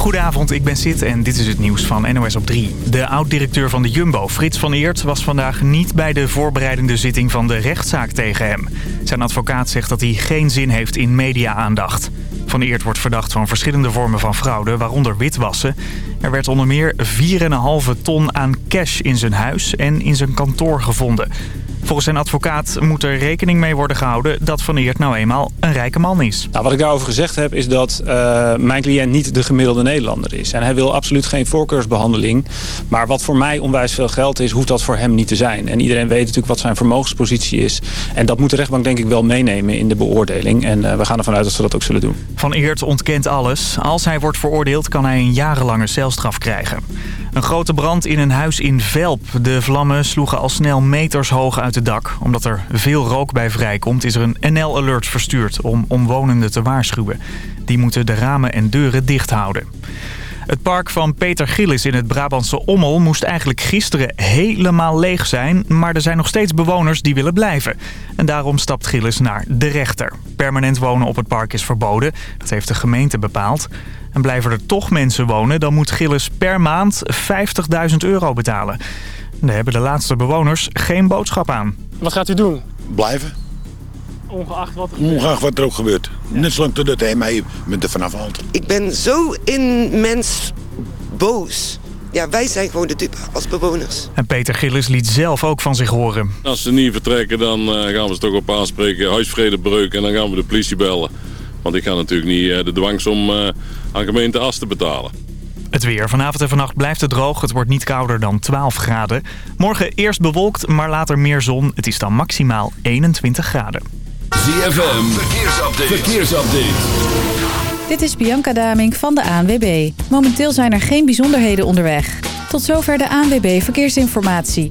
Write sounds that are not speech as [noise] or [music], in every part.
Goedenavond, ik ben Sid en dit is het nieuws van NOS op 3. De oud-directeur van de Jumbo, Frits van Eert, was vandaag niet bij de voorbereidende zitting van de rechtszaak tegen hem. Zijn advocaat zegt dat hij geen zin heeft in media-aandacht. Van Eert wordt verdacht van verschillende vormen van fraude, waaronder witwassen. Er werd onder meer 4,5 ton aan cash in zijn huis en in zijn kantoor gevonden. Volgens zijn advocaat moet er rekening mee worden gehouden dat Van Eert nou eenmaal een rijke man is. Nou, wat ik daarover gezegd heb is dat uh, mijn cliënt niet de gemiddelde Nederlander is. En hij wil absoluut geen voorkeursbehandeling. Maar wat voor mij onwijs veel geld is, hoeft dat voor hem niet te zijn. En iedereen weet natuurlijk wat zijn vermogenspositie is. En dat moet de rechtbank denk ik wel meenemen in de beoordeling. En uh, we gaan ervan uit dat ze dat ook zullen doen. Van Eert ontkent alles. Als hij wordt veroordeeld kan hij een jarenlange celstraf krijgen. Een grote brand in een huis in Velp. De vlammen sloegen al snel meters hoog uit het dak. Omdat er veel rook bij vrijkomt is er een NL-alert verstuurd om omwonenden te waarschuwen. Die moeten de ramen en deuren dicht houden. Het park van Peter Gillis in het Brabantse Ommel moest eigenlijk gisteren helemaal leeg zijn. Maar er zijn nog steeds bewoners die willen blijven. En daarom stapt Gillis naar de rechter. Permanent wonen op het park is verboden. Dat heeft de gemeente bepaald. En blijven er toch mensen wonen, dan moet Gillis per maand 50.000 euro betalen. Daar hebben de laatste bewoners geen boodschap aan. Wat gaat u doen? Blijven. Ongeacht wat er gebeurt? Ongeacht wat er ook gebeurt. Net zolang totdat hij mij met de vanaf haalt. Ik ben zo immens boos. Ja, wij zijn gewoon de dupe als bewoners. En Peter Gillis liet zelf ook van zich horen. Als ze niet vertrekken, dan eh, gaan we ze toch op aanspreken. Huisvredebreuk en dan gaan we de politie bellen. Want ik ga natuurlijk niet eh, de dwangsom eh, aan gemeente As te betalen. Het weer. Vanavond en vannacht blijft het droog. Het wordt niet kouder dan 12 graden. Morgen eerst bewolkt, maar later meer zon. Het is dan maximaal 21 graden. ZFM. Verkeersupdate. Verkeersupdate. Dit is Bianca Daming van de ANWB. Momenteel zijn er geen bijzonderheden onderweg. Tot zover de ANWB Verkeersinformatie.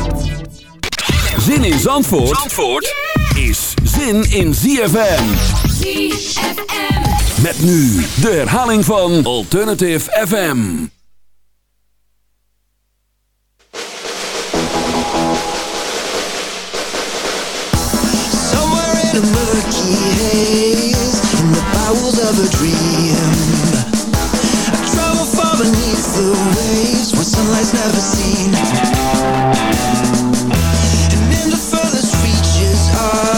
Zin in Zandvoort, Zandvoort is zin in ZFM. ZFM. Met nu de herhaling van Alternative FM. Somewhere in a murky haze, in the bowels of a dream. I travel far beneath the waves, where sunlight's never seen.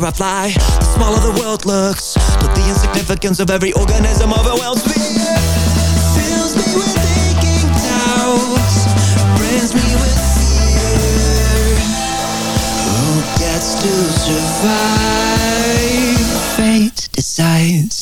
faster I fly. The smaller the world looks But the insignificance of every organism overwhelms me Fills me with aching doubts Brands me with fear. Who gets to survive? Fate decides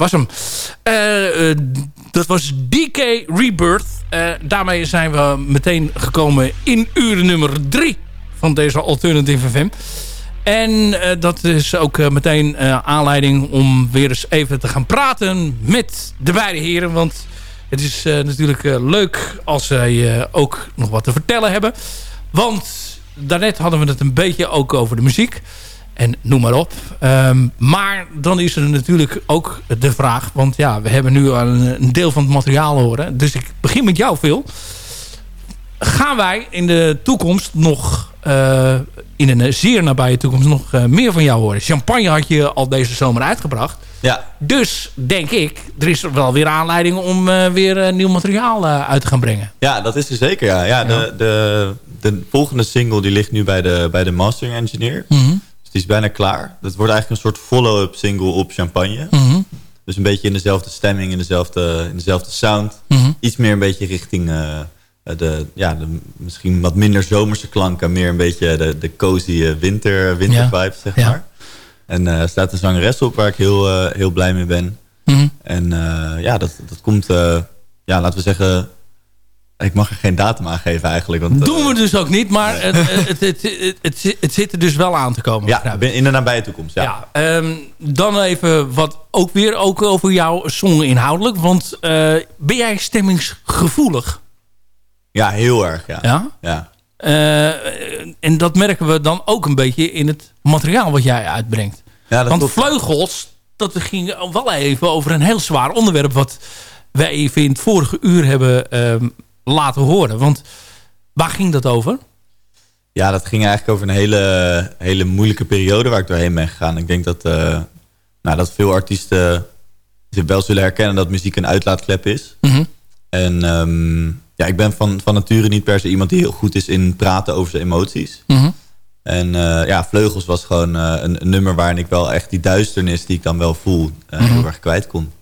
was hem. Eh, eh, dat was DK Rebirth. Eh, daarmee zijn we meteen gekomen in uur nummer 3 van deze Alternative FM. En dat is ook meteen aanleiding om weer eens even te gaan praten met de beide heren. Want het is natuurlijk leuk als zij ook nog wat te vertellen hebben. Want daarnet hadden we het een beetje ook over de muziek. En noem maar op. Ehm, maar dan is er natuurlijk ook de vraag. Want ja, we hebben nu al een, een deel van het materiaal horen. Dus ik begin met jou, Phil. Gaan wij in de toekomst nog... eh, in een zeer nabije toekomst nog eh, meer van jou horen? Champagne had je al deze zomer uitgebracht. Ja. Dus denk ik, er is wel weer aanleiding om eh, weer nieuw materiaal uit te gaan brengen. Ja, dat is er zeker, ja. ja, De, de, de volgende single die ligt nu bij de, bij de mastering engineer. Dus die is bijna klaar. Dat wordt eigenlijk een soort follow-up single op Champagne. Mhm. Dus een beetje in dezelfde stemming, in dezelfde, in dezelfde sound. Mhm. Iets meer een beetje richting eh, de, ja, de misschien wat minder zomerse klanken. Meer een beetje de, de cozy eh, winter, winter Ja. vibes, zeg Ja. maar. En eh, er staat een zangeres op waar ik heel, heel blij mee ben. Mhm. En ja, dat, dat komt, ja, laten we zeggen... Ik mag er geen datum aan geven eigenlijk. Want, eh, Doen we dus ook niet, maar het, het, het, het, het, zit er dus wel aan te komen. ja, in de nabije toekomst, ja. Ja, ehm, dan even wat ook weer ook over jouw song inhoudelijk. Want eh, ben jij stemmingsgevoelig? Ja, heel erg, ja. Ja? ja. Eh, en dat merken we dan ook een beetje in het materiaal wat jij uitbrengt. Ja, dat Want klopt. vleugels, dat ging wel even over een heel zwaar onderwerp... wat wij even in het vorige uur hebben ehm, laten horen. Want waar ging dat over? Ja, dat ging eigenlijk over een hele, hele moeilijke periode waar ik doorheen ben gegaan. Ik denk dat, eh, nou, dat veel artiesten wel zullen herkennen dat muziek een uitlaatklep is. Mhm. En ehm, ja, ik ben van, van nature niet per se iemand die heel goed is in praten over zijn emoties. Mhm. En eh, ja, Vleugels was gewoon eh, een, een nummer waarin ik wel echt die duisternis die ik dan wel voel, eh, Mhm. heel erg kwijt kon.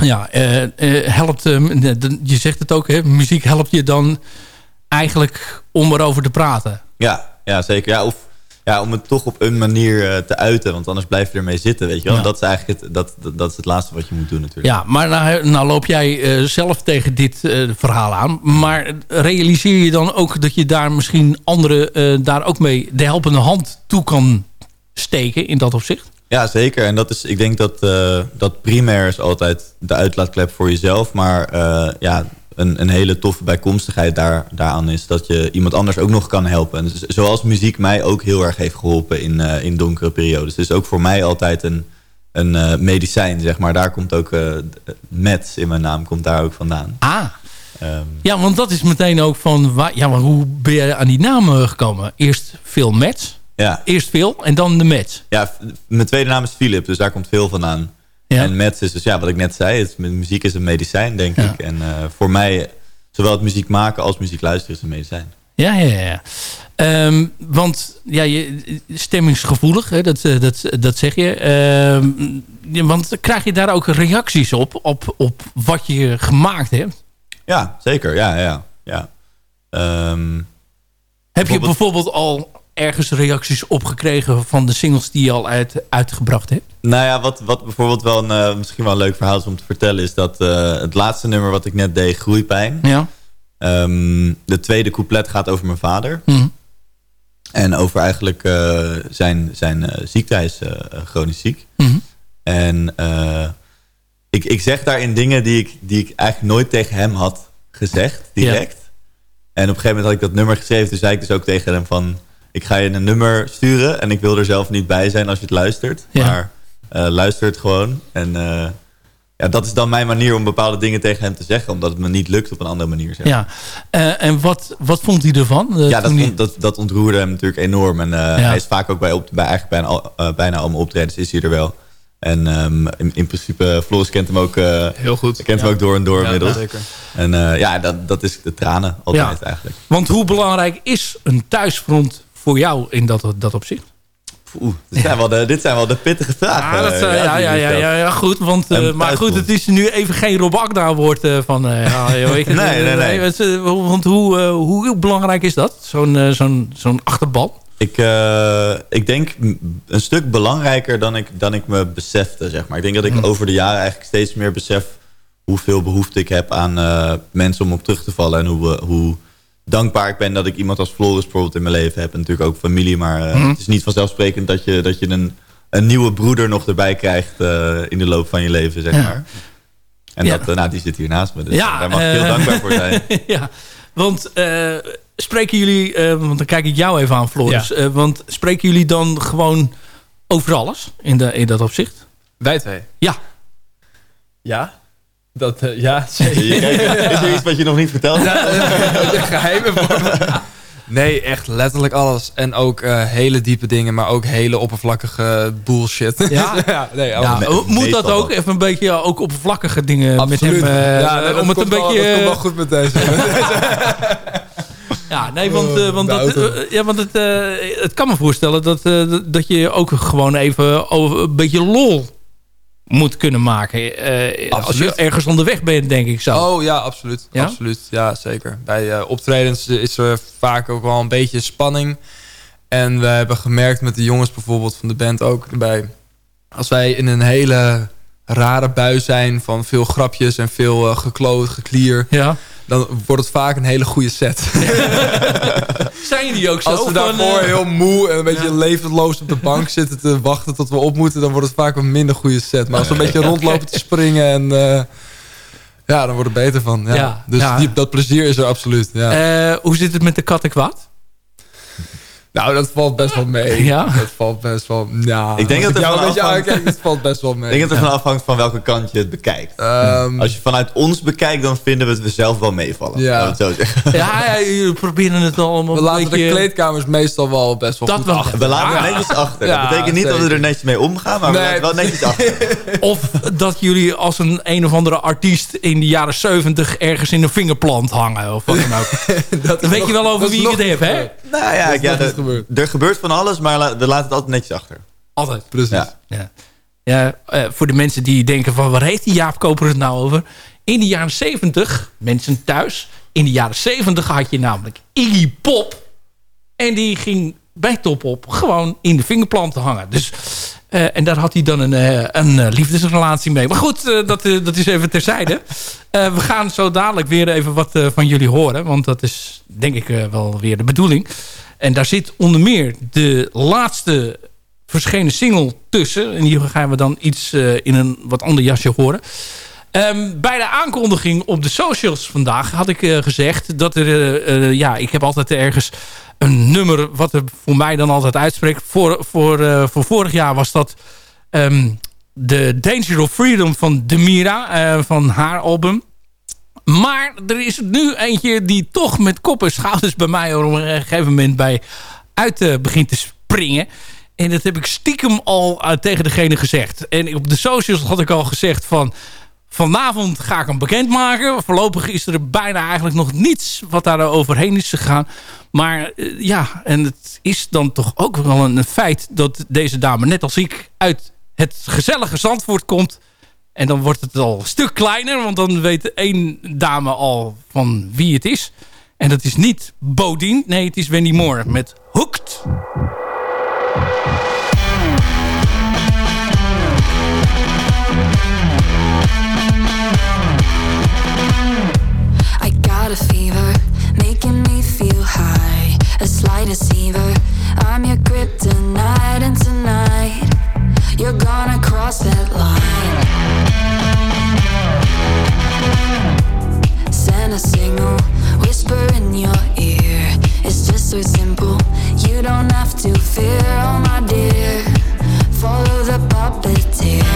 Ja, eh, eh, helpt, eh, de- je zegt het ook, hè, muziek helpt je dan eigenlijk om erover te praten. Ja, ja zeker. Ja, of ja, om het toch op een manier te uiten, want anders blijf je ermee zitten, weet je wel. Ja. Dat is eigenlijk het, dat, dat, dat is het laatste wat je moet doen natuurlijk. Ja, maar nou, nou loop jij zelf tegen dit verhaal aan. Maar realiseer je dan ook dat je daar misschien anderen daar ook mee de helpende hand toe kan steken in dat opzicht? Ja, zeker. En dat is, ik denk dat, eh, dat primair is altijd de uitlaatklep voor jezelf. Maar eh, ja, een, een hele toffe bijkomstigheid daar, daaraan is dat je iemand anders ook nog kan helpen. En z- zoals muziek mij ook heel erg heeft geholpen in, eh, in donkere periodes. Dus ook voor mij altijd een, een medicijn, zeg maar. Daar komt ook Mets in mijn naam, komt daar ook vandaan. Ah. Ehm, Ja, want dat is meteen ook van... waar- Ja, maar hoe ben je aan die naam gekomen? Eerst Phil Mets. Ja. Eerst Phil en dan de Mets. Ja, mijn tweede naam is Philip, dus daar komt veel vandaan. Ja. En Mets is dus, ja, wat ik net zei, het, muziek is een medicijn, denk ik. En uh, voor mij, zowel het muziek maken als muziek luisteren is een medicijn. Ja, ja, ja. Um, want ja, je, stemmingsgevoelig, hè, dat, dat, dat zeg je. Um, want krijg je daar ook reacties op, op, op wat je gemaakt hebt? Ja, zeker. Ja, ja, ja. Um, Heb je bijvoorbeeld al ergens reacties opgekregen van de singles die je al uit, uitgebracht hebt? Nou ja, wat, wat bijvoorbeeld wel een, uh, misschien wel een leuk verhaal is om te vertellen... is dat uh, het laatste nummer wat ik net deed, Groeipijn... Ja. Um, de tweede couplet gaat over mijn vader. Mm. En over eigenlijk uh, zijn, zijn ziekte. Hij is chronisch ziek. Mm. En ik, ik zeg daarin dingen die ik, die ik eigenlijk nooit tegen hem had gezegd, direct. Ja. En op een gegeven moment had ik dat nummer geschreven. Toen zei ik dus ook tegen hem van... ik ga je een nummer sturen en ik wil er zelf niet bij zijn als je het luistert. Ja. Maar eh, luistert gewoon. En eh, ja, dat is dan mijn manier om bepaalde dingen tegen hem te zeggen. Omdat het me niet lukt op een andere manier. Zeg. Ja, Eh, en wat, wat vond hij ervan? Ja, dat, hij- dat, dat ontroerde hem natuurlijk enorm. En eh, hij is vaak ook bij, op, bij eigenlijk bijna, al, bijna allemaal optredens is hij er wel. En ehm, in, in principe, Floris kent hem ook, eh, Heel goed. kent hem Ja. ook door en door Ja, inmiddels. zeker. En eh, ja, dat, dat is de tranen altijd Ja. eigenlijk. Want hoe belangrijk is een thuisfront voor jou in dat, dat opzicht? Oeh, dit, zijn wel de, dit zijn wel de pittige vragen. Ja, dat, eh, ja, die ja, ja, ja, ja, goed. Want, eh, maar goed, het is nu even geen Rob Akda woord eh, van... ja, joh, [laughs] Nee, nee, nee. want, Want hoe, hoe belangrijk is dat? Zo'n zo'n zo'n achterban? Ik, ik denk een stuk belangrijker dan ik, dan ik me besefte, zeg maar. Ik denk dat ik Hm. over de jaren eigenlijk steeds meer besef... hoeveel behoefte ik heb aan mensen om op terug te vallen... en hoe, hoe dankbaar ik ben dat ik iemand als Floris bijvoorbeeld in mijn leven heb. En natuurlijk ook familie, maar eh, Hm. het is niet vanzelfsprekend... dat je, dat je een, een nieuwe broeder nog erbij krijgt eh, in de loop van je leven, zeg Ja. maar. En Ja. dat, eh, nou, die zit hier naast me, dus Ja, daar mag ik heel dankbaar voor zijn. [laughs] ja, want eh, spreken jullie... eh, want dan kijk ik jou even aan, Floris. Ja. Eh, want spreken jullie dan gewoon over alles in, de, in dat opzicht? Wij twee? Ja. Ja? Dat, eh, ja, [laughs] zeker. [laughs] Is er iets wat je nog niet verteld hebt? Ja, de geheimen voor. Nee, echt letterlijk alles. En ook eh, hele diepe dingen, maar ook hele oppervlakkige bullshit. Ja? [laughs] nee, Ja, moet dat ook even een beetje eh, ook oppervlakkige dingen Absoluut. met hem... eh, ja, nee, dat om het een komt wel- beetje... dat komt wel goed met deze. Ja, nee, want, eh, want, de dat, ja, want het, eh, het kan me voorstellen dat, eh, dat je ook gewoon even over een beetje lol moet kunnen maken. eh, als je ergens onderweg bent, denk ik zo. Oh ja, absoluut. Ja? absoluut. Ja, zeker. Bij eh, optredens is er vaak ook wel een beetje spanning. En we hebben gemerkt met de jongens bijvoorbeeld van de band ook erbij. Als wij in een hele rare bui zijn van veel grapjes en veel eh gekloot, geklier. Ja. Dan wordt het vaak een hele goede set. [laughs] Zijn jullie ook zo? Als we daarvoor eh, heel moe en een beetje levendloos op de bank zitten te wachten tot we op moeten, dan wordt het vaak een minder goede set. Maar als we een beetje rondlopen te springen en eh, ja, dan wordt het beter van. Ja. Ja, dus ja. Die, dat plezier is er absoluut. Ja. eh, hoe zit het met de katten kwaad? Nou, dat valt best wel mee. [laughs] Ja? Dat valt best wel. Ja. Ik denk dat er jou een van beetje afhangt- aankijk, het valt best wel mee. Ik denk dat het ervan afhangt van welke kant je het bekijkt. Ehm, Als je vanuit ons bekijkt, dan vinden we het we zelf wel meevallen. Ja. Het zo zeggen. Ja, ja, jullie proberen het allemaal we een laten beetje... de kleedkamers meestal wel best wel Dat goed wel. achter. We laten Ja. het netjes achter. Ja, dat betekent niet dat we er netjes mee omgaan, maar we laten het wel netjes achter. [laughs] Of dat jullie als een een of andere artiest in de jaren 70 ergens in een vingerplant hangen. Of wat dan ook. [laughs] Dat Dan weet je wel over dat wie ik het heb, hè? Nou ja, Dat is ja er, gebeurt van alles, maar la- we laten het altijd netjes achter. Altijd. Precies. Ja. Ja. Ja, eh, voor de mensen die denken van waar heeft die Jaap Koper het nou over? In de jaren 70, mensen thuis, in de jaren 70 had je namelijk Iggy Pop. En die ging bij Top Op gewoon in de vingerplanten hangen. Dus, eh, en daar had hij dan een, eh, een liefdesrelatie mee. Maar goed, dat, dat is even terzijde. Eh, we gaan zo dadelijk weer even wat eh, van jullie horen. Want dat is denk ik eh, wel weer de bedoeling. En daar zit onder meer de laatste verschenen single tussen. En hier gaan we dan iets eh, in een wat ander jasje horen. Ehm, bij de aankondiging op de socials vandaag had ik eh, gezegd dat er... eh, ja, ik heb altijd ergens een nummer wat er voor mij dan altijd uitspreekt. Voor, voor, voor vorig jaar was dat ehm, de Danger of Freedom van Demira, van haar album. Maar er is nu eentje die toch met kop en schouders bij mij op een gegeven moment bij uit eh, begint te springen. En dat heb ik stiekem al eh, tegen degene gezegd. En op de socials had ik al gezegd van... Vanavond ga ik hem bekendmaken. Voorlopig is er bijna eigenlijk nog niets wat daar overheen is gegaan. Maar eh, ja, en het is dan toch ook wel een feit... dat deze dame, net als ik, uit het gezellige Zandvoort komt... En dan wordt het al een stuk kleiner, want dan weet één dame al van wie het is. En dat is niet Bodien, nee, het is Wendy Moore met Hooked. I got a fever, making me feel high. A slight deceiver, I'm your kryptonite, and tonight you're gonna cross that line. a single whisper in your ear. It's just so simple, you don't have to fear, oh my dear. Follow the puppeteer.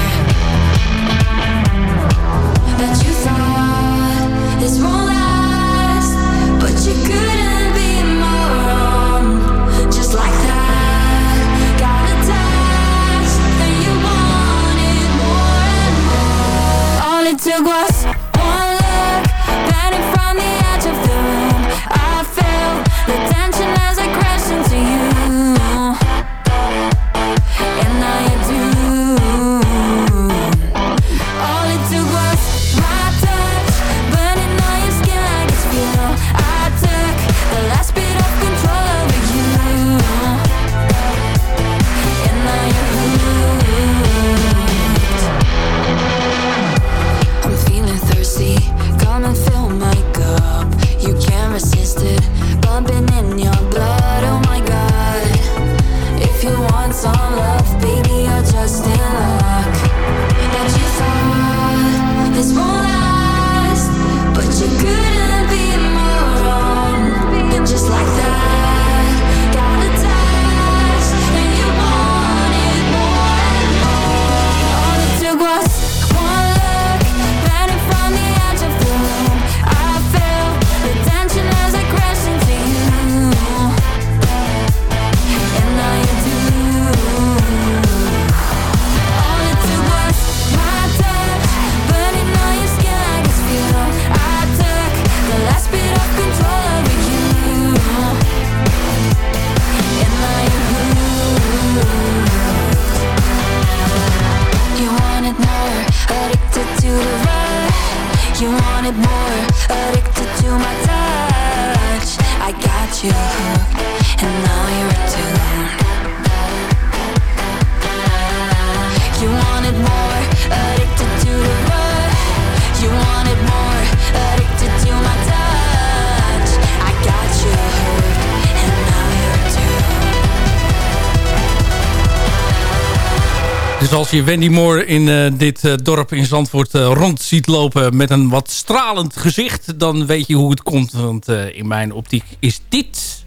Je Wendy Moore in eh, dit eh, dorp in Zandvoort eh, rond ziet lopen met een wat stralend gezicht, dan weet je hoe het komt. Want in mijn optiek is dit,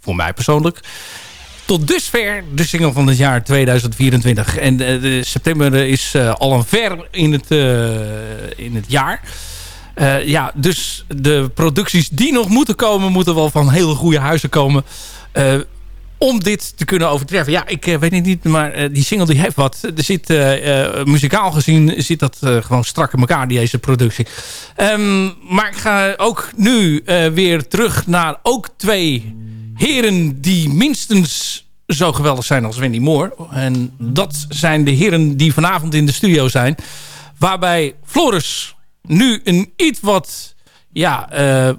voor mij persoonlijk, tot dusver de single van het jaar 2024. En de september is al een ver in het, in het jaar. Ja, dus de producties die nog moeten komen, moeten wel van hele goede huizen komen. Om dit te kunnen overtreffen. Ja, ik eh, weet het niet, maar eh, die single die heeft wat. Er zit, eh, muzikaal gezien, zit dat gewoon strak in elkaar, deze productie. Ehm, maar ik ga ook nu weer terug naar ook twee heren die minstens zo geweldig zijn als Wendy Moore. En dat zijn de heren die vanavond in de studio zijn. Waarbij Floris nu een iets wat... Ja,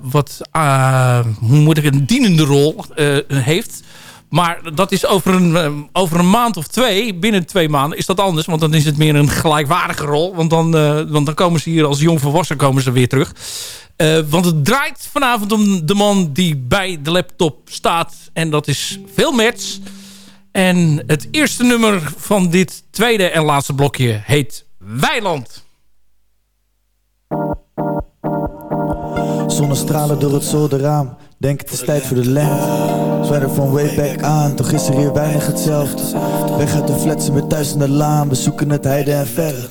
wat... ah, hoe moet ik een dienende rol heeft. Maar dat is over een, eh, over een maand of twee, binnen twee maanden, is dat anders. Want dan is het meer een gelijkwaardige rol. Want dan, eh, want dan komen ze hier als jong volwassen komen ze weer terug. Eh, want het draait vanavond om de man die bij de laptop staat. En dat is Phil Merts. En het eerste nummer van dit tweede en laatste blokje heet Weiland. Zonnestralen door het zolderraam. Denk het is tijd voor de lente. Zwijder van way back aan, toch is er hier weinig hetzelfde. Weg uit de flats en weer thuis in de laan. We zoeken het heide en verre.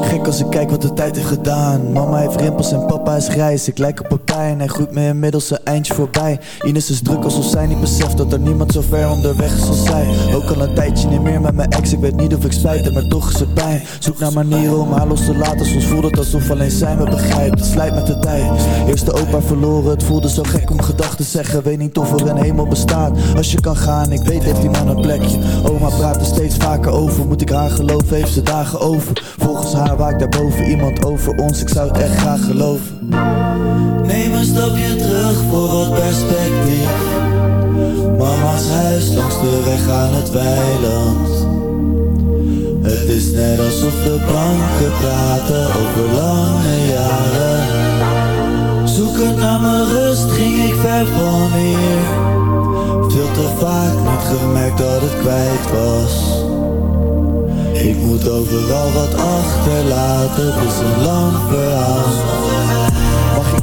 Gek als ik kijk wat de tijd heeft gedaan. Mama heeft rimpels en papa is grijs. Ik lijk op een pijn, hij groeit me inmiddels een eindje voorbij. Ines is druk alsof zij niet beseft dat er niemand zo ver onderweg is als zij. Ook al een tijdje niet meer met mijn ex. Ik weet niet of ik spijt maar toch is het pijn. Zoek naar manieren om haar los te laten. Soms voelt het alsof alleen zij me begrijpt. Het slijt met de tijd. Eerste opa verloren, het voelde zo gek om gedachten te zeggen. Weet niet of er een hemel bestaat. Als je kan gaan, ik weet heeft die man een plekje. Oma praat er steeds vaker over. Moet ik haar geloven, heeft ze dagen over. Volgens haar waakt daarboven iemand over ons. Ik zou het echt graag geloven. Neem een stapje terug voor wat perspectief. Mama's huis langs de weg aan het weiland. Het is net alsof de banken praten over lange. Zoekend naar mijn rust ging ik ver van hier. Veel te vaak niet gemerkt dat het kwijt was. Ik moet overal wat achterlaten, het is een lang verhaal.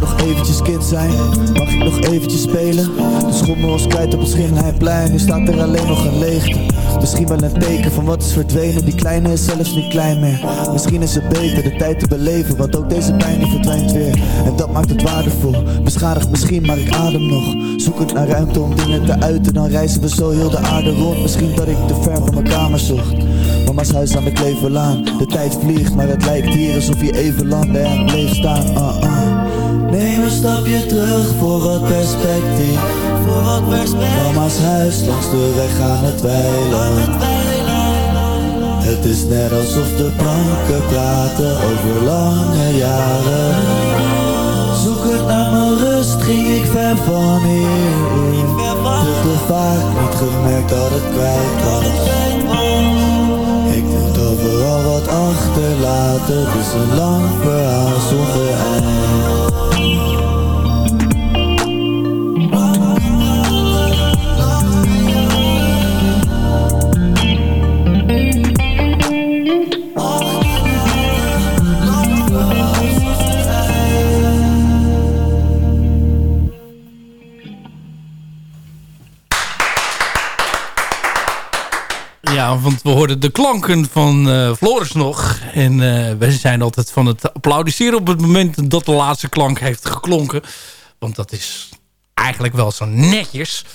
Nog eventjes kind zijn? Mag ik nog eventjes spelen? De schommel was kwijt op het Schimheiplein, nu staat er alleen nog een leegte. Misschien wel een teken van wat is verdwenen, die kleine is zelfs niet klein meer. Misschien is het beter de tijd te beleven, want ook deze pijn die verdwijnt weer. En dat maakt het waardevol, beschadigd misschien, maar ik adem nog. Zoekend naar ruimte om dingen te uiten, dan reizen we zo heel de aarde rond. Misschien dat ik te ver van mijn kamer zocht. Mama's huis aan de Kleverlaan. De tijd vliegt, maar het lijkt hier alsof je even landde en bleef staan. Uh, uh. Neem een stapje terug voor wat perspectief. Voor wat perspectief. Mama's huis langs de weg aan het weilen. Het is net alsof de planken praten over lange jaren. Zoekend naar mijn rust ging ik ver van hier. Veel te vaak niet gemerkt dat het kwijt was. Overal wat achterlaten, het is een lang verhaal zonder eind. Want we hoorden de klanken van eh, Floris nog. En uh, we zijn altijd van het applaudisseren op het moment dat de laatste klank heeft geklonken. Want dat is eigenlijk wel zo netjes.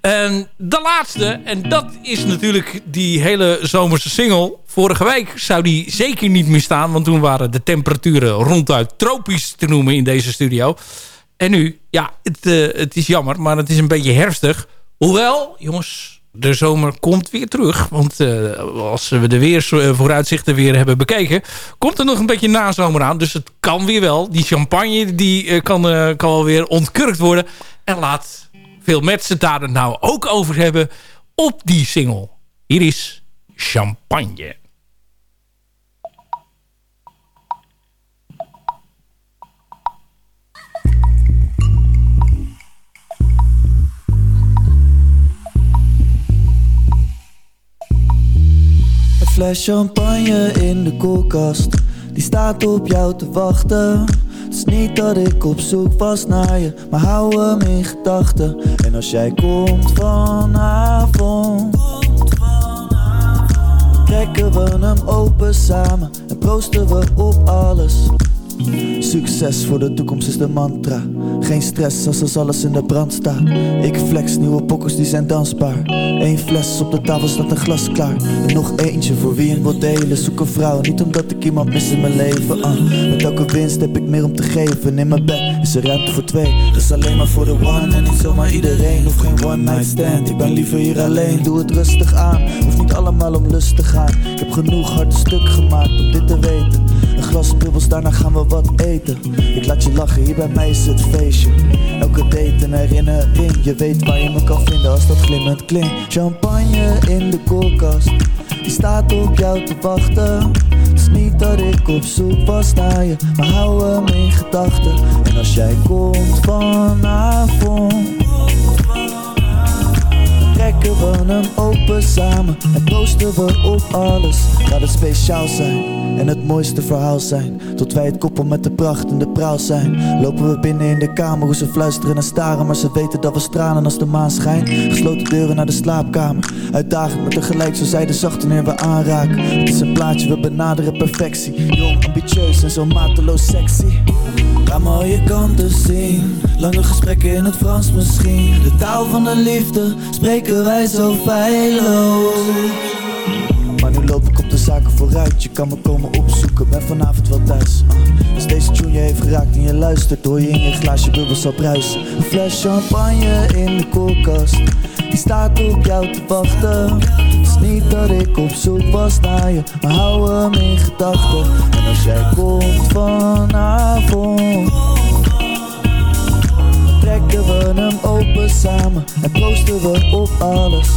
En de laatste, en dat is natuurlijk die hele zomerse single. Vorige week zou die zeker niet meer staan. Want toen waren de temperaturen ronduit tropisch te noemen in deze studio. En nu, ja, het, uh, het is jammer, maar het is een beetje herfstig. Hoewel, jongens, de zomer komt weer terug. Want uh, als we de weersvooruitzichten weer hebben bekeken... komt er nog een beetje nazomer aan. Dus het kan weer wel. Die champagne die, uh, kan, kan wel weer ontkurkt worden. En laat veel mensen daar het nou ook over hebben op die single. Hier is Champagne. Fles champagne in de koelkast. Die staat op jou te wachten. Het is niet dat ik op zoek was naar je Maar hou hem in gedachten. En als jij komt vanavond Trekken we hem open samen En proosten we op alles Succes voor de toekomst is de mantra. Geen stress als als alles in de brand staat. Ik flex, nieuwe pokkers die zijn dansbaar. Eén fles op de tafel staat een glas klaar. En nog eentje voor wie een wil delen Zoek een vrouw, niet omdat ik iemand mis in mijn leven uh. Met elke winst heb ik meer om te geven. In mijn bed is er ruimte voor twee. Dus alleen maar voor de one en niet zomaar iedereen. Hoef geen one night stand, ik ben liever hier alleen. Doe het rustig aan, hoeft niet allemaal om lust te gaan. Ik heb genoeg harde stuk gemaakt om dit te weten Een glas bubbels, daarna gaan we wat eten. Ik laat je lachen, hier bij mij is het feestje. Elke date een herinnering. Je weet waar je me kan vinden als dat glimmend klinkt. Champagne in de koelkast Die staat op jou te wachten. Het is niet dat ik op zoek was naar je Maar hou hem in gedachten. En als jij komt vanavond trekken we hem open samen. En proosten we op alles. Laat het speciaal zijn en het mooiste verhaal zijn. Tot wij het koppel met de pracht en de praal zijn. Lopen we binnen in de kamer hoe ze fluisteren en staren. Maar ze weten dat we stralen als de maan schijnt. Gesloten deuren naar de slaapkamer. Uitdagend maar tegelijk zo zij de zacht wanneer we aanraken. Het is een plaatje, we benaderen perfectie. Jong, ambitieus en zo mateloos sexy Laat je kanten zien. Lange gesprekken in het Frans misschien. De taal van de liefde spreken wij zo feilloos. Maar nu loop ik op de zaken vooruit. Je kan me komen opzoeken, ben vanavond wel thuis. Uh, Als deze tune je heeft geraakt en je luistert Hoor je in je glaasje bubbels al bruisen. Een fles champagne in de koelkast. Die staat op jou te wachten niet dat ik op zoek was naar je Maar hou hem in gedachten En als jij komt vanavond trekken we hem open samen en proosten we op alles.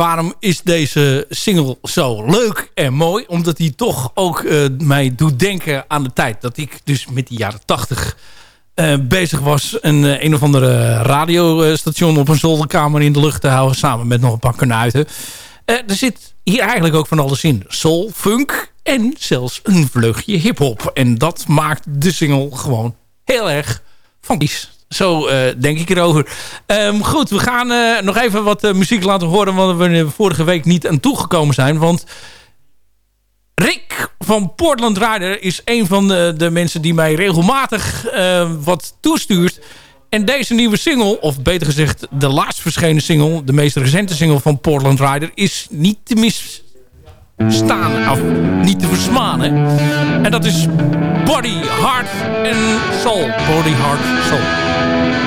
waarom is deze single zo leuk en mooi? Omdat hij toch ook eh, mij doet denken aan de tijd dat ik dus met die jaren tachtig... Uh, bezig was een, eh, een of andere radiostation op een zolderkamer in de lucht te houden... samen met nog een paar kanuiten. Er zit hier eigenlijk ook van alles in. Soul, funk en zelfs een vleugje hiphop. En dat maakt de single gewoon heel erg fantastisch. Zo eh, denk ik erover. Ehm, goed, we gaan eh, nog even wat eh, muziek laten horen... want we vorige week niet aan toegekomen zijn. Want Rick van Portland Rider is een van de, de mensen... die mij regelmatig wat toestuurt. En deze nieuwe single, of beter gezegd de laatst verschenen single... de meest recente single van Portland Rider... is niet te mis staan of niet te versmanen. En dat is Body, Heart en Soul. Body, Heart, Soul.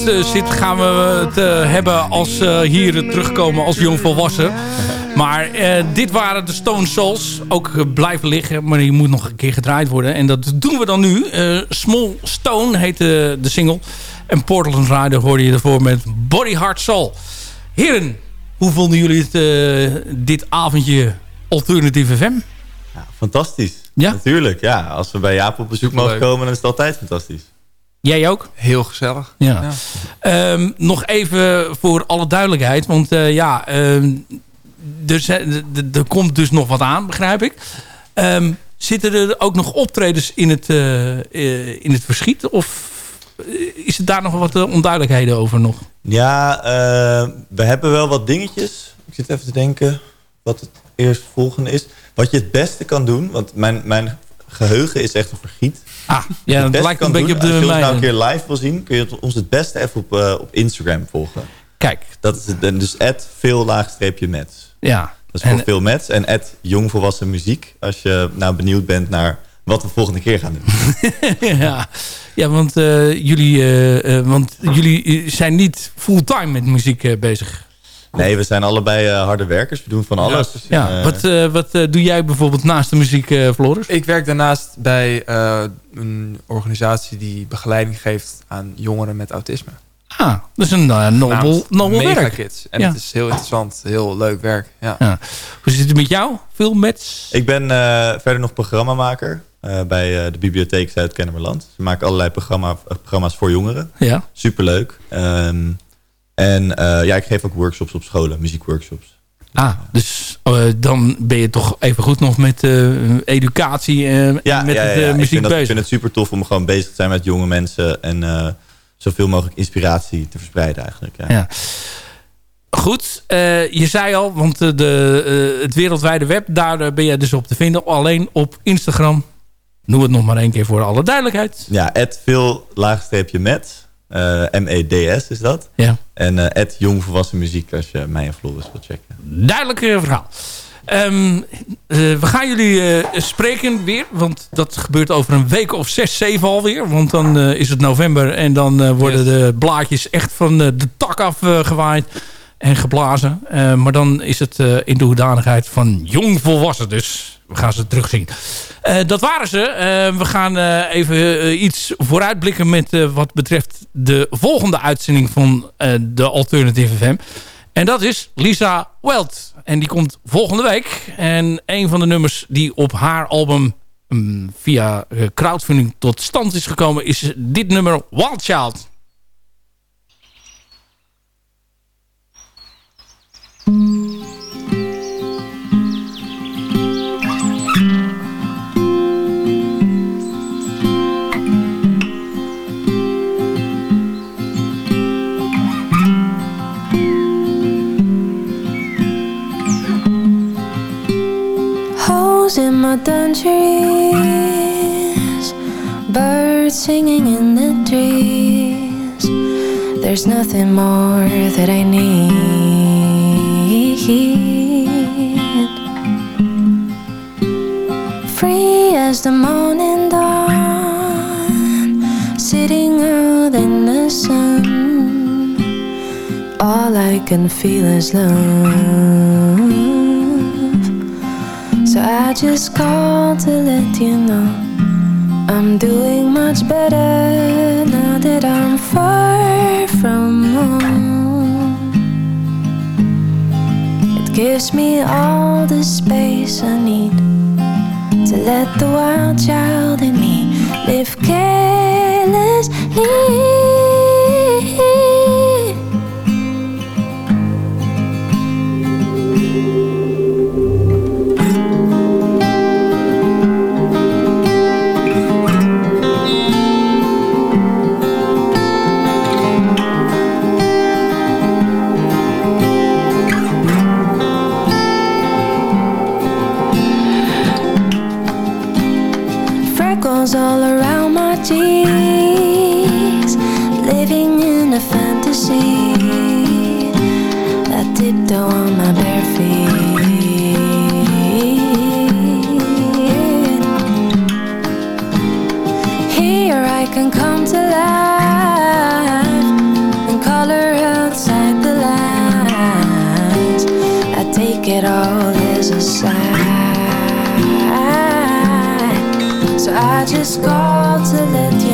Ja, dat eh, zit gaan we het eh, hebben als eh, hier terugkomen als jongvolwassen. Maar eh, dit waren de Stone Souls. Ook blijven liggen, maar die moet nog een keer gedraaid worden. En dat doen we dan nu. Eh, Small Stone heet de, de single. En Portland Rider hoorde je ervoor met Body Heart Soul. Heren, hoe vonden jullie het, eh, dit avondje Alternative FM? Fantastisch. Ja? Natuurlijk, ja. Als we bij Jaap op bezoek mogen komen, dan is het altijd fantastisch. Jij ook? Heel gezellig. Ja. Ehm, nog even voor alle duidelijkheid. Want eh, ja, ehm, er, er komt dus nog wat aan, begrijp ik. Ehm, zitten er ook nog optredens in het, eh, eh, in het verschiet? Of is het daar nog wat onduidelijkheden over nog? Ja, eh, we hebben wel wat dingetjes. Ik zit even te denken wat het eerst volgende is. Wat je het beste kan doen, want mijn, mijn geheugen is echt een vergiet. Ah, ja, Het dat beste lijkt een beetje op de Als je ons nou een keer live wil zien, kun je het- ons het beste even op, eh, op Instagram volgen. Kijk. Dat is het, dus at veel laagstreepje mets. Ja. Dat is voor En- veel mets. En at jongvolwassen muziek. Als je nou benieuwd bent naar wat we volgende keer gaan doen. [laughs] ja. ja, want, eh, jullie, eh, want jullie zijn niet fulltime met muziek bezig. Nee, we zijn allebei eh, harde werkers. We doen van alles. Ja, Eh, wat, eh, wat eh, doe jij bijvoorbeeld naast de muziek, eh Floris? Ik werk daarnaast bij eh, een organisatie die begeleiding geeft aan jongeren met autisme. Ah, dat is een uh, nobel, nobel Mega werk. Kids. En Ja. het is heel interessant, heel leuk werk. Ja. Ja. Hoe zit het met jou? Veel met? Ik ben eh, verder nog programmamaker eh, bij eh, de Bibliotheek Zuid-Kennemerland. Ze maken allerlei programma, programma's voor jongeren. Ja. Superleuk. Ehm, en eh, ja, ik geef ook workshops op scholen, muziekworkshops. Ah, dus eh, dan ben je toch even goed nog met eh, educatie en Ja, met ja, ja, de ja. ik, muziek vind dat, ik bezig. vind het super tof om gewoon bezig te zijn met jonge mensen. En zoveel mogelijk inspiratie te verspreiden eigenlijk. Ja. Ja. Goed, je zei al, want de, het wereldwijde web, daar ben je dus op te vinden. Alleen op Instagram. Noem het nog maar één keer voor alle duidelijkheid. Ja, at veel laagstreepje met. Eh, M-E-D-S is dat. Ja. En eh at jong volwassen muziek als je mij en Floris wilt checken. Duidelijk eh, verhaal. Ehm, eh, we gaan jullie eh, spreken weer. Want dat gebeurt over een week of zes, zeven alweer. Want dan eh, is het november. En dan eh, worden de blaadjes echt van eh, de tak af eh, gewaaid. En geblazen. Eh, maar dan is het eh, in de hoedanigheid van jong volwassen. Dus we gaan ze terugzien. Eh, dat waren ze. Eh, we gaan eh, even iets vooruitblikken met wat betreft de volgende uitzending van de Alternative FM. En dat is Lisa Weld. En die komt volgende week. En een van de nummers die op haar album mm, via crowdfunding tot stand is gekomen... is dit nummer Wild Child. In my dungarees, birds singing in the trees. There's nothing more that I need. Free as the morning dawn, sitting out in the sun. All I can feel is love. I just called to let you know I'm doing much better now that I'm far from home. It gives me all the space I need to let the wild child in me live carelessly. All around my cheeks, living in a fantasy. I tiptoe just called to let you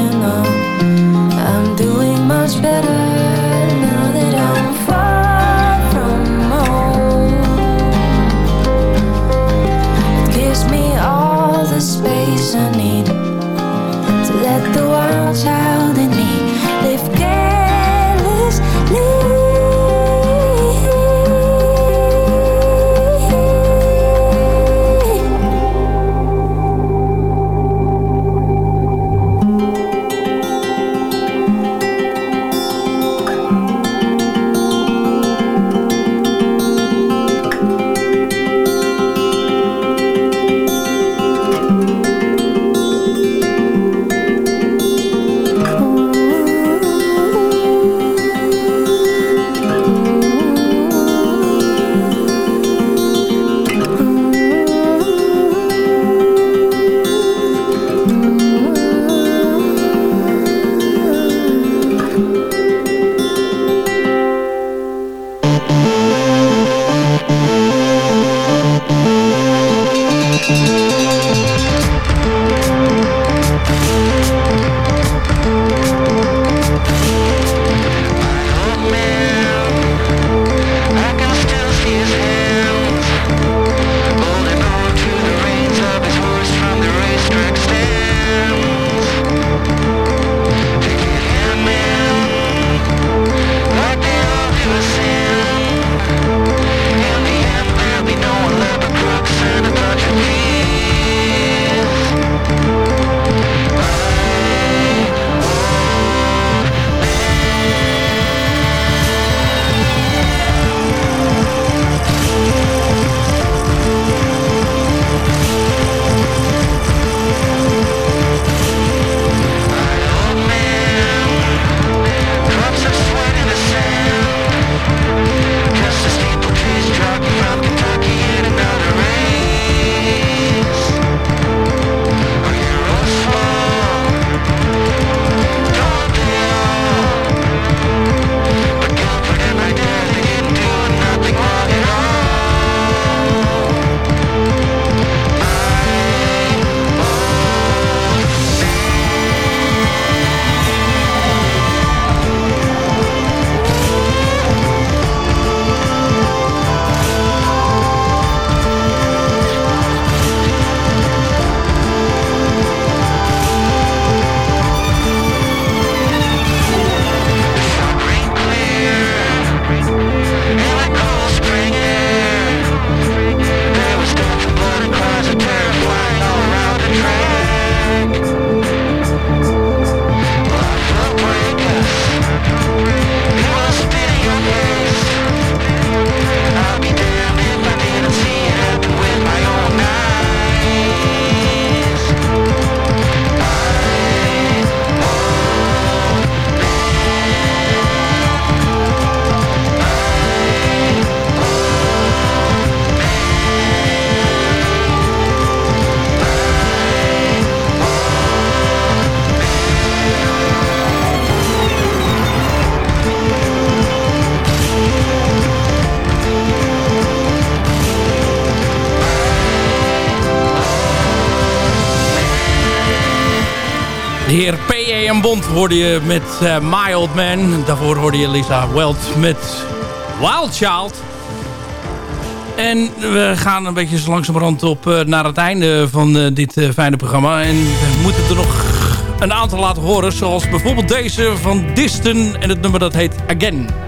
Bond hoorde je met eh, My Old Man. Daarvoor hoorde je Lisa Weld met Wild Child. En we gaan een beetje zo langzamerhand op eh, naar het einde van eh, dit fijne programma. En we moeten er nog een aantal laten horen. Zoals bijvoorbeeld deze van Diston. En het nummer dat heet Again.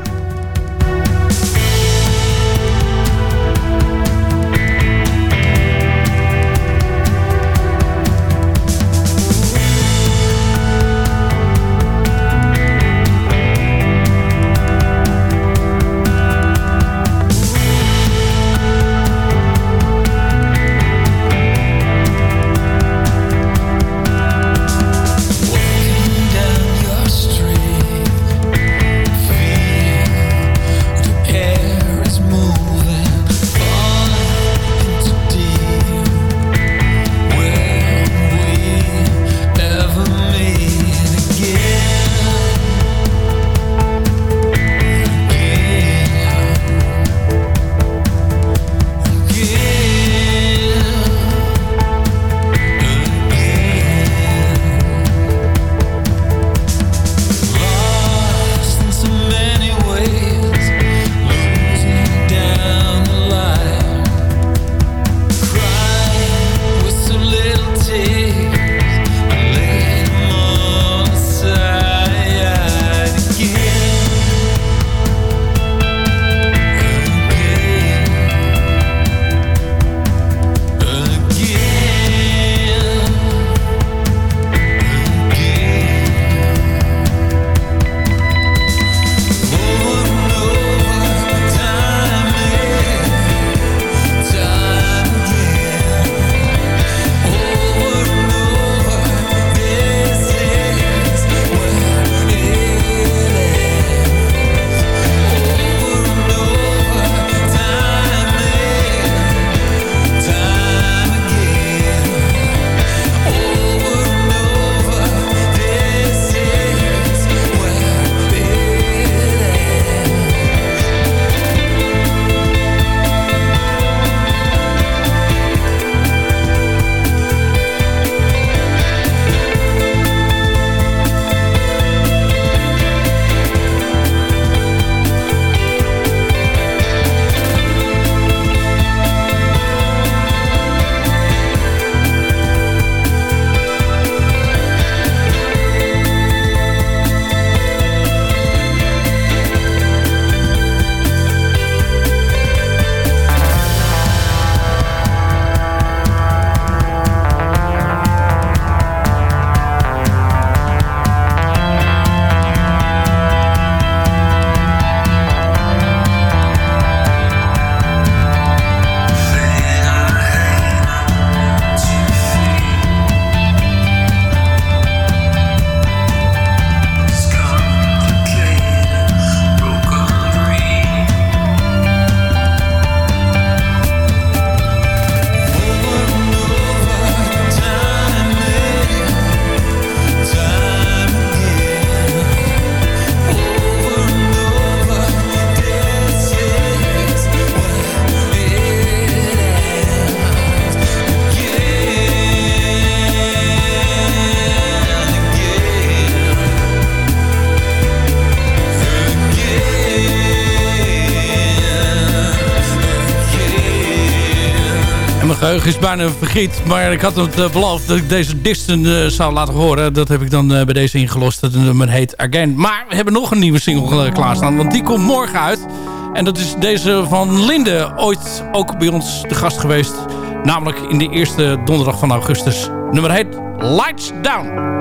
Is bijna vergiet. Maar ik had het eh, beloofd dat ik deze Distant eh, zou laten horen. Dat heb ik dan eh, bij deze ingelost. Het nummer heet Again. Maar we hebben nog een nieuwe single klaarstaan. Want die komt morgen uit. En dat is deze van Linde. Ooit ook bij ons te gast geweest. Namelijk in de eerste donderdag van augustus. Nummer heet Lights Down.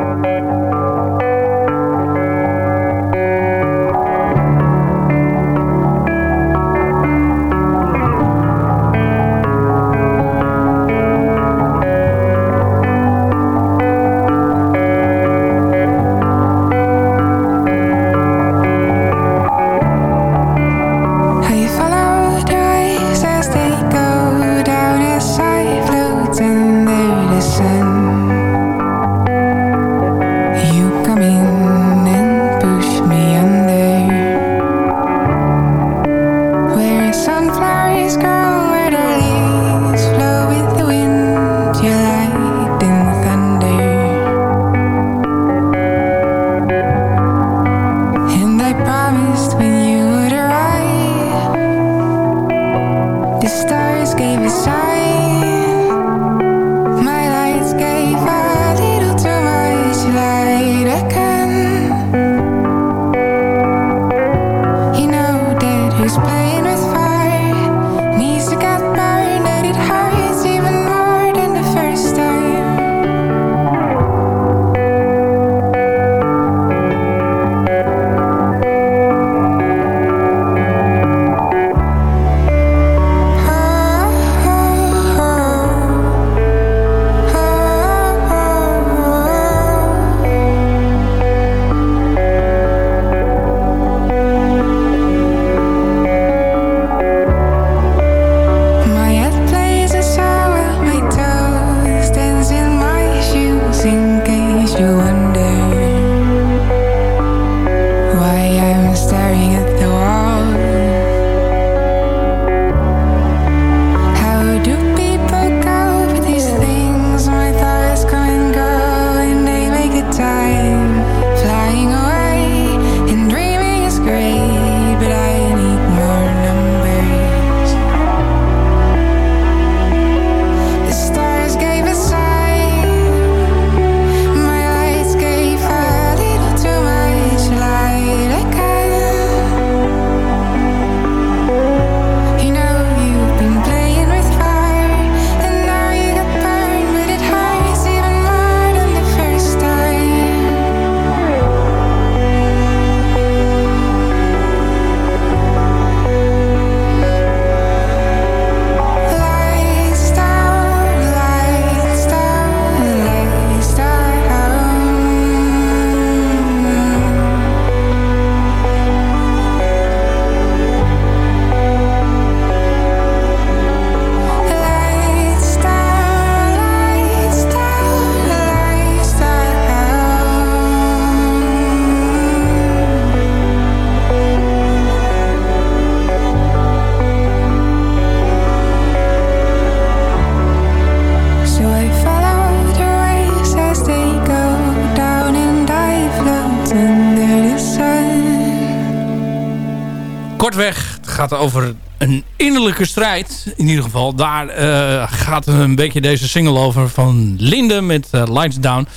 In ieder geval, daar eh, gaat een beetje deze single over van Linde met eh, Lights Down.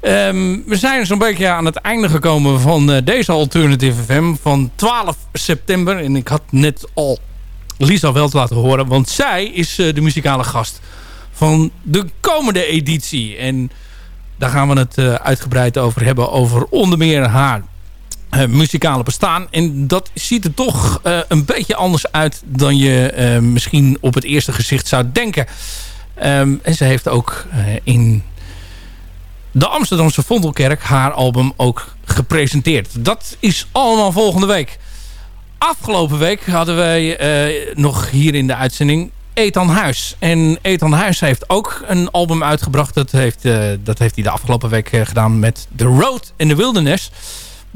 Ehm, we zijn zo'n beetje aan het einde gekomen van eh, deze Alternative FM van 12 september. En ik had net al Lisa Welt laten horen, want zij is de muzikale gast van de komende editie. En daar gaan we het uitgebreid over hebben, over onder meer haar eh, muzikale bestaan. En dat ziet er toch eh, een beetje anders uit dan je eh, misschien op het eerste gezicht zou denken. Ehm, en ze heeft ook in de Amsterdamse Vondelkerk haar album ook gepresenteerd. Dat is allemaal volgende week. Afgelopen week hadden wij nog hier in de uitzending Ethan Huis. En Ethan Huis heeft ook een album uitgebracht. Dat heeft, dat heeft hij de afgelopen week gedaan met The Road in the Wilderness.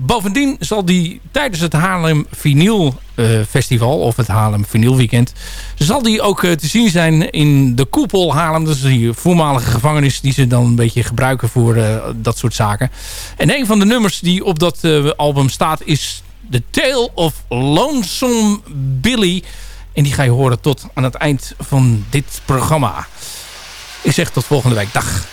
Bovendien zal die tijdens het Haarlem Vinyl eh, Festival... of het Haarlem Vinyl Weekend... zal die ook eh, te zien zijn in de Koepel Haarlem. Dat is die voormalige gevangenis die ze dan een beetje gebruiken voor eh, dat soort zaken. En een van de nummers die op dat album staat is... The Tale of Lonesome Billy. En die ga je horen tot aan het eind van dit programma. Ik zeg tot volgende week. Dag.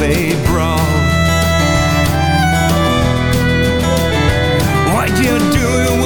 cafe brawl. Why'd you do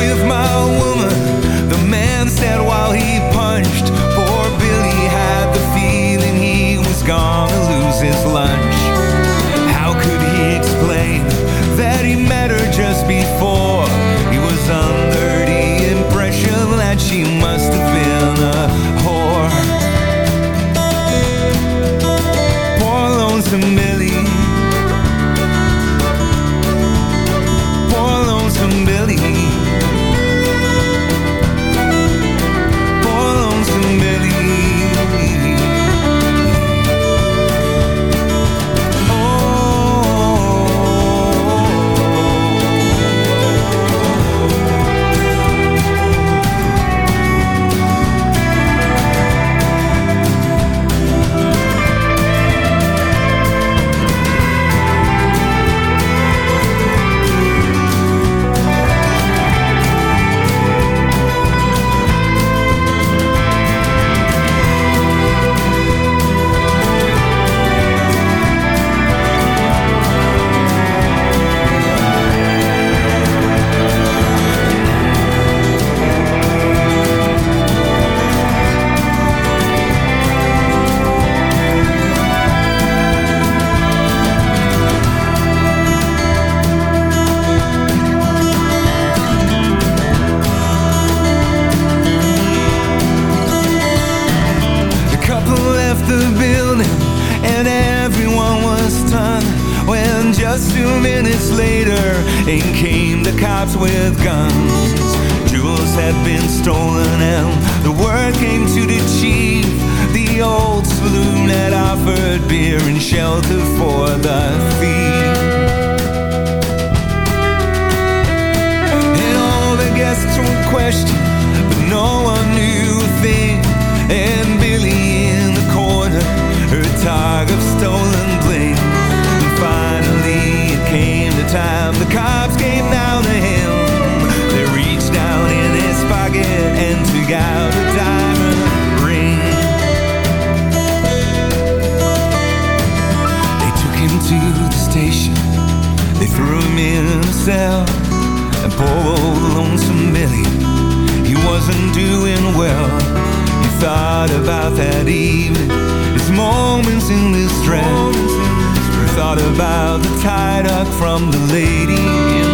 stolen himself And poor old lonesome Billy He wasn't doing well. He thought about that evening His moments in distress He thought about the tie-up from the lady